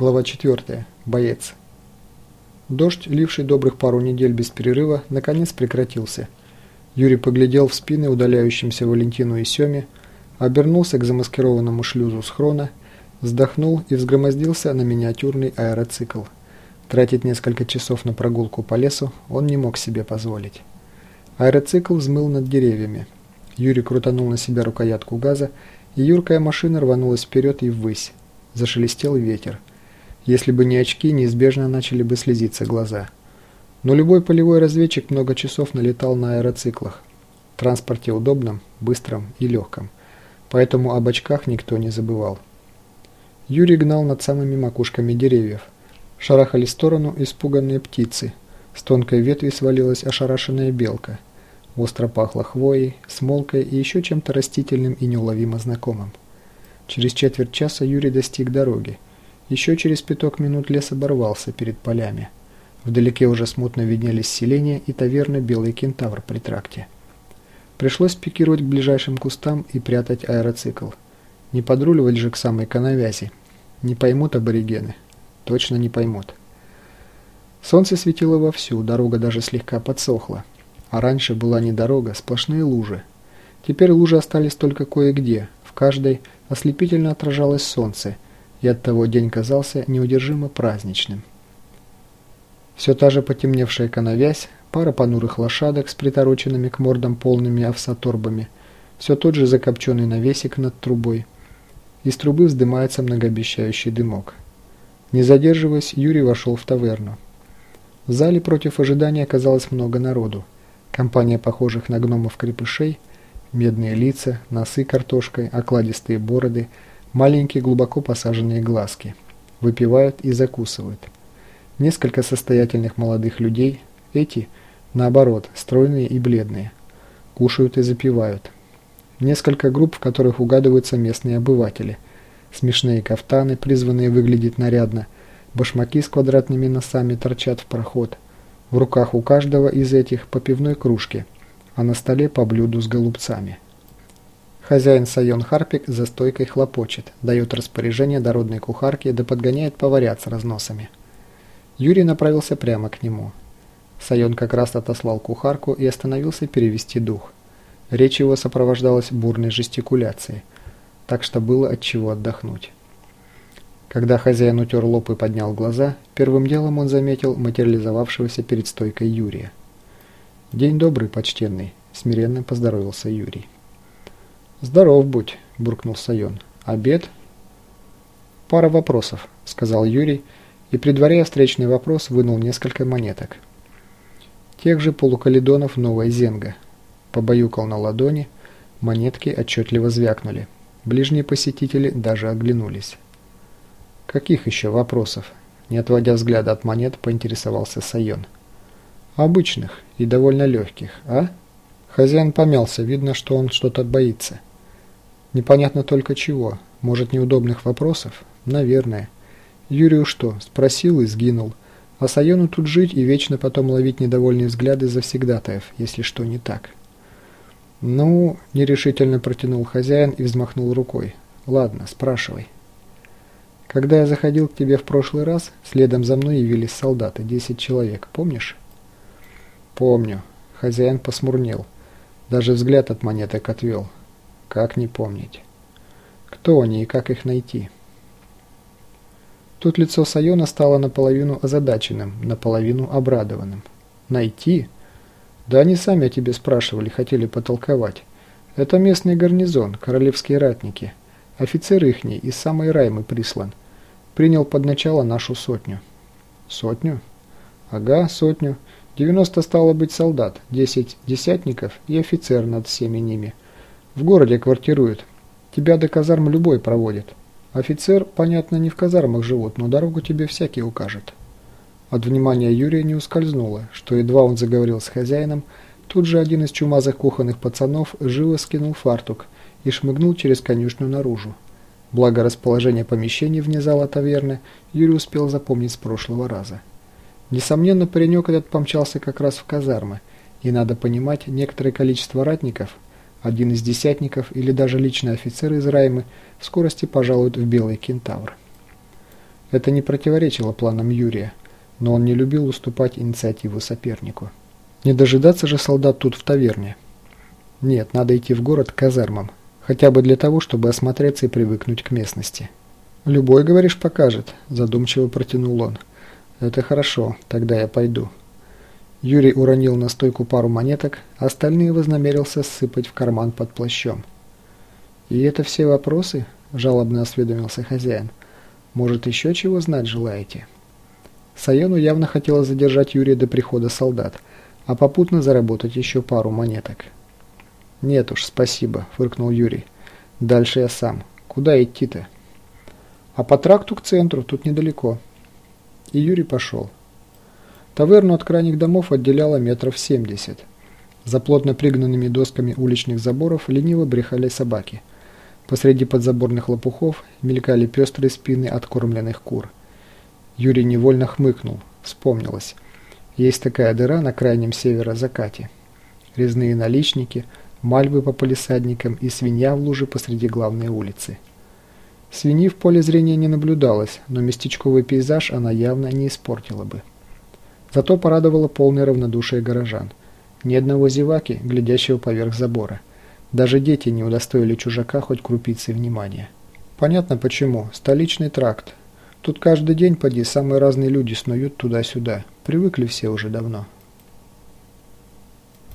Глава 4. Боец. Дождь, ливший добрых пару недель без перерыва, наконец прекратился. Юрий поглядел в спины удаляющимся Валентину и Семе, обернулся к замаскированному шлюзу схрона, вздохнул и взгромоздился на миниатюрный аэроцикл. Тратить несколько часов на прогулку по лесу он не мог себе позволить. Аэроцикл взмыл над деревьями. Юрий крутанул на себя рукоятку газа, и юркая машина рванулась вперед и ввысь. Зашелестел ветер. Если бы не очки, неизбежно начали бы слезиться глаза. Но любой полевой разведчик много часов налетал на аэроциклах. В транспорте удобном, быстром и легком. Поэтому об очках никто не забывал. Юрий гнал над самыми макушками деревьев. Шарахали в сторону испуганные птицы. С тонкой ветви свалилась ошарашенная белка. Остро пахло хвоей, смолкой и еще чем-то растительным и неуловимо знакомым. Через четверть часа Юрий достиг дороги. Еще через пяток минут лес оборвался перед полями. Вдалеке уже смутно виднелись селения и таверна «Белый кентавр» при тракте. Пришлось пикировать к ближайшим кустам и прятать аэроцикл. Не подруливать же к самой коновязи. Не поймут аборигены. Точно не поймут. Солнце светило вовсю, дорога даже слегка подсохла. А раньше была не дорога, сплошные лужи. Теперь лужи остались только кое-где. В каждой ослепительно отражалось солнце – и оттого день казался неудержимо праздничным. Все та же потемневшая коновязь, пара понурых лошадок с притороченными к мордам полными овсоторбами, все тот же закопченный навесик над трубой. Из трубы вздымается многообещающий дымок. Не задерживаясь, Юрий вошел в таверну. В зале против ожидания оказалось много народу. Компания похожих на гномов-крепышей, медные лица, носы картошкой, окладистые бороды – Маленькие глубоко посаженные глазки. Выпивают и закусывают. Несколько состоятельных молодых людей, эти, наоборот, стройные и бледные. Кушают и запивают. Несколько групп, в которых угадываются местные обыватели. Смешные кафтаны, призванные выглядеть нарядно. Башмаки с квадратными носами торчат в проход. В руках у каждого из этих по пивной кружке, а на столе по блюду с голубцами. Хозяин Сайон Харпик за стойкой хлопочет, дает распоряжение дородной кухарке да подгоняет поварят с разносами. Юрий направился прямо к нему. Сайон как раз отослал кухарку и остановился перевести дух. Речь его сопровождалась бурной жестикуляцией, так что было от чего отдохнуть. Когда хозяин утер лоб и поднял глаза, первым делом он заметил материализовавшегося перед стойкой Юрия. «День добрый, почтенный», – смиренно поздоровился Юрий. «Здоров будь», – буркнул Сайон. «Обед?» «Пара вопросов», – сказал Юрий, и, предваряя встречный вопрос, вынул несколько монеток. Тех же полукаледонов новая зенга. Побаюкал на ладони, монетки отчетливо звякнули. Ближние посетители даже оглянулись. «Каких еще вопросов?» Не отводя взгляда от монет, поинтересовался Сайон. «Обычных и довольно легких, а?» Хозяин помялся, видно, что он что-то боится. Непонятно только чего. Может, неудобных вопросов? Наверное. Юрию что, спросил и сгинул. А Сайону тут жить и вечно потом ловить недовольные взгляды завсегдатаев, если что не так. «Ну...» – нерешительно протянул хозяин и взмахнул рукой. «Ладно, спрашивай». «Когда я заходил к тебе в прошлый раз, следом за мной явились солдаты, десять человек, помнишь?» «Помню». Хозяин посмурнел. Даже взгляд от монеток отвел. Как не помнить? Кто они и как их найти? Тут лицо Сайона стало наполовину озадаченным, наполовину обрадованным. Найти? Да они сами о тебе спрашивали, хотели потолковать. Это местный гарнизон, королевские ратники. Офицер ихний из самой Раймы прислан. Принял под начало нашу сотню. Сотню? Ага, сотню. 90 стало быть солдат, 10 десятников и офицер над всеми ними. В городе квартирует. Тебя до казарм любой проводит. Офицер, понятно, не в казармах живут, но дорогу тебе всякий укажет. От внимания Юрия не ускользнуло, что едва он заговорил с хозяином, тут же один из чумазых кухонных пацанов живо скинул фартук и шмыгнул через конюшню наружу. Благо расположение помещений вне зала таверны Юрий успел запомнить с прошлого раза. Несомненно, паренек этот помчался как раз в казармы, и надо понимать, некоторое количество ратников – один из десятников или даже личный офицер из Раймы в скорости пожалуют в Белый Кентавр. Это не противоречило планам Юрия, но он не любил уступать инициативу сопернику. Не дожидаться же солдат тут в таверне. Нет, надо идти в город к казармам, хотя бы для того, чтобы осмотреться и привыкнуть к местности. «Любой, говоришь, покажет», – задумчиво протянул он. «Это хорошо, тогда я пойду». Юрий уронил на стойку пару монеток, а остальные вознамерился сыпать в карман под плащом. «И это все вопросы?» – жалобно осведомился хозяин. «Может, еще чего знать желаете?» Сайону явно хотела задержать Юрия до прихода солдат, а попутно заработать еще пару монеток. «Нет уж, спасибо», – фыркнул Юрий. «Дальше я сам. Куда идти-то?» «А по тракту к центру, тут недалеко». И Юрий пошел. Таверну от крайних домов отделяло метров семьдесят. За плотно пригнанными досками уличных заборов лениво брехали собаки. Посреди подзаборных лопухов мелькали пестрые спины откормленных кур. Юрий невольно хмыкнул. Вспомнилось. Есть такая дыра на крайнем северо-закате. Резные наличники, мальвы по полисадникам и свинья в луже посреди главной улицы. Свиньи в поле зрения не наблюдалось, но местечковый пейзаж она явно не испортила бы. Зато порадовало полное равнодушие горожан. Ни одного зеваки, глядящего поверх забора. Даже дети не удостоили чужака хоть крупицы внимания. Понятно почему. Столичный тракт. Тут каждый день, поди, самые разные люди снуют туда-сюда. Привыкли все уже давно.